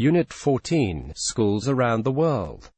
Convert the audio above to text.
Unit 14, Schools Around the World.